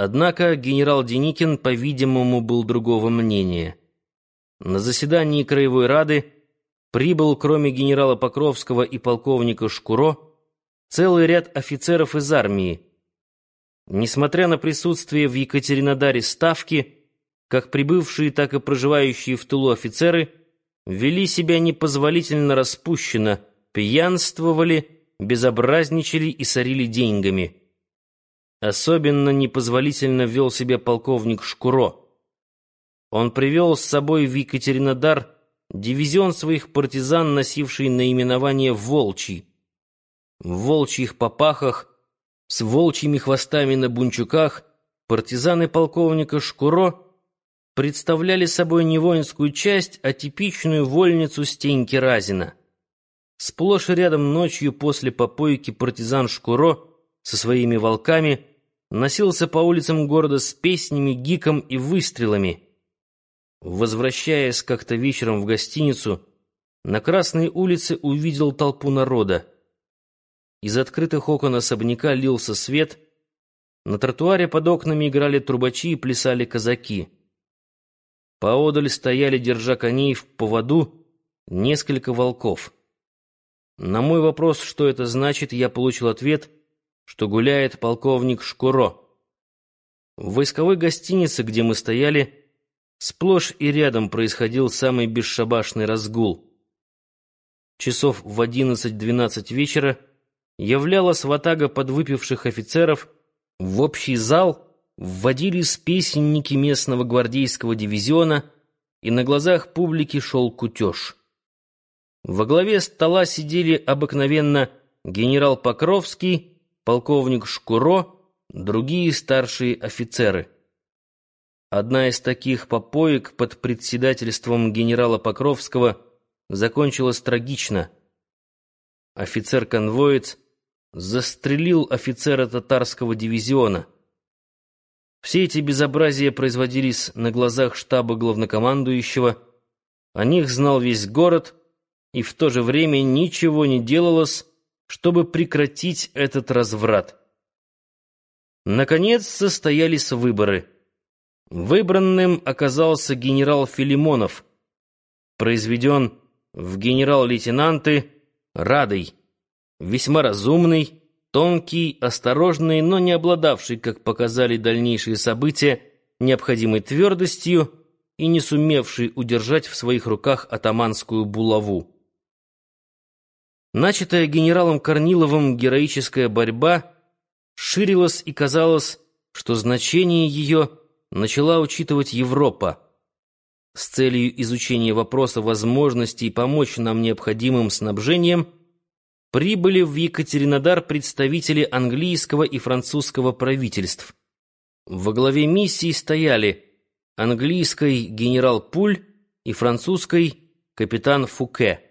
Однако генерал Деникин, по-видимому, был другого мнения. На заседании Краевой Рады прибыл, кроме генерала Покровского и полковника Шкуро, целый ряд офицеров из армии. Несмотря на присутствие в Екатеринодаре ставки, как прибывшие, так и проживающие в тылу офицеры вели себя непозволительно распущенно, пьянствовали, безобразничали и сорили деньгами. Особенно непозволительно вел себя полковник Шкуро. Он привел с собой в Екатеринодар дивизион своих партизан, носивший наименование «Волчий». В волчьих попахах, с волчьими хвостами на бунчуках, партизаны полковника Шкуро представляли собой не воинскую часть, а типичную вольницу Стеньки Разина. Сплошь рядом ночью после попойки партизан Шкуро со своими волками носился по улицам города с песнями, гиком и выстрелами. Возвращаясь как-то вечером в гостиницу, на Красной улице увидел толпу народа. Из открытых окон особняка лился свет, на тротуаре под окнами играли трубачи и плясали казаки. Поодаль стояли, держа коней в поводу, несколько волков. На мой вопрос, что это значит, я получил ответ, что гуляет полковник Шкуро. В войсковой гостинице, где мы стояли, сплошь и рядом происходил самый бесшабашный разгул. Часов в одиннадцать-двенадцать вечера являлась ватага подвыпивших офицеров, в общий зал вводились песенники местного гвардейского дивизиона, и на глазах публики шел кутеж. Во главе стола сидели обыкновенно генерал Покровский, полковник Шкуро, другие старшие офицеры. Одна из таких попоек под председательством генерала Покровского закончилась трагично. Офицер-конвоец застрелил офицера татарского дивизиона. Все эти безобразия производились на глазах штаба главнокомандующего, о них знал весь город, и в то же время ничего не делалось, чтобы прекратить этот разврат. Наконец состоялись выборы. Выбранным оказался генерал Филимонов, произведен в генерал-лейтенанты Радой весьма разумный, тонкий, осторожный, но не обладавший, как показали дальнейшие события, необходимой твердостью и не сумевший удержать в своих руках атаманскую булаву. Начатая генералом Корниловым героическая борьба ширилась и казалось, что значение ее начала учитывать Европа. С целью изучения вопроса возможностей помочь нам необходимым снабжением – прибыли в Екатеринодар представители английского и французского правительств. Во главе миссии стояли английский генерал Пуль и французский капитан Фуке.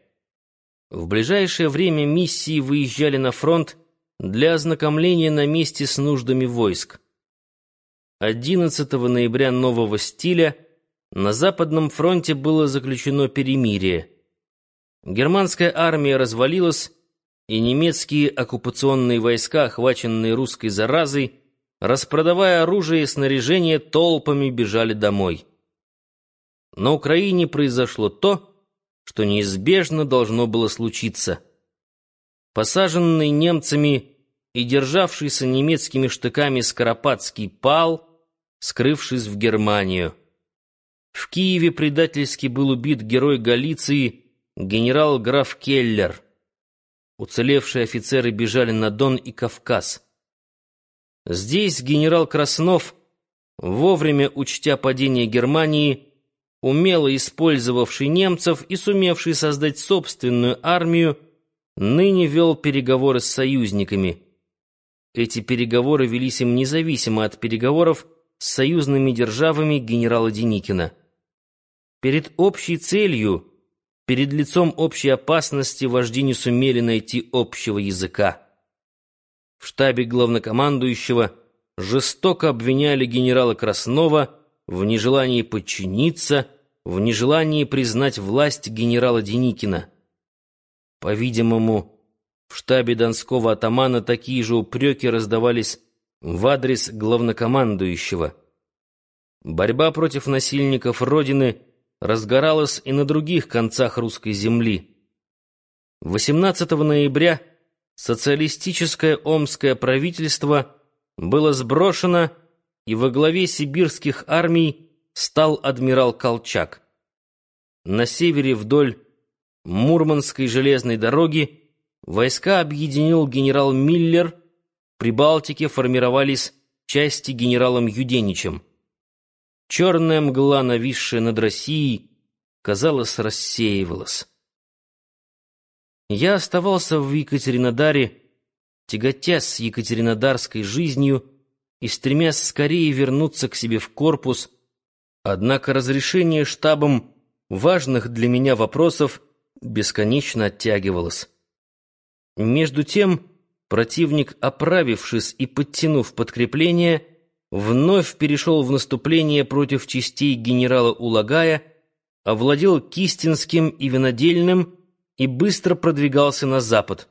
В ближайшее время миссии выезжали на фронт для ознакомления на месте с нуждами войск. 11 ноября нового стиля на Западном фронте было заключено перемирие. Германская армия развалилась, и немецкие оккупационные войска, охваченные русской заразой, распродавая оружие и снаряжение, толпами бежали домой. На Украине произошло то, что неизбежно должно было случиться. Посаженный немцами и державшийся немецкими штыками Скоропадский пал, скрывшись в Германию. В Киеве предательски был убит герой Галиции генерал-граф Келлер. Уцелевшие офицеры бежали на Дон и Кавказ. Здесь генерал Краснов, вовремя учтя падение Германии, умело использовавший немцев и сумевший создать собственную армию, ныне вел переговоры с союзниками. Эти переговоры велись им независимо от переговоров с союзными державами генерала Деникина. Перед общей целью Перед лицом общей опасности вожди не сумели найти общего языка. В штабе главнокомандующего жестоко обвиняли генерала Краснова в нежелании подчиниться, в нежелании признать власть генерала Деникина. По-видимому, в штабе донского атамана такие же упреки раздавались в адрес главнокомандующего. Борьба против насильников Родины разгоралась и на других концах русской земли. 18 ноября социалистическое омское правительство было сброшено, и во главе сибирских армий стал адмирал Колчак. На севере вдоль Мурманской железной дороги войска объединил генерал Миллер, при Балтике формировались части генералом Юденичем. Черная мгла, нависшая над Россией, казалось, рассеивалась. Я оставался в Екатеринодаре, тяготясь с екатеринодарской жизнью и стремясь скорее вернуться к себе в корпус, однако разрешение штабом важных для меня вопросов бесконечно оттягивалось. Между тем противник, оправившись и подтянув подкрепление, вновь перешел в наступление против частей генерала Улагая, овладел Кистинским и Винодельным и быстро продвигался на запад.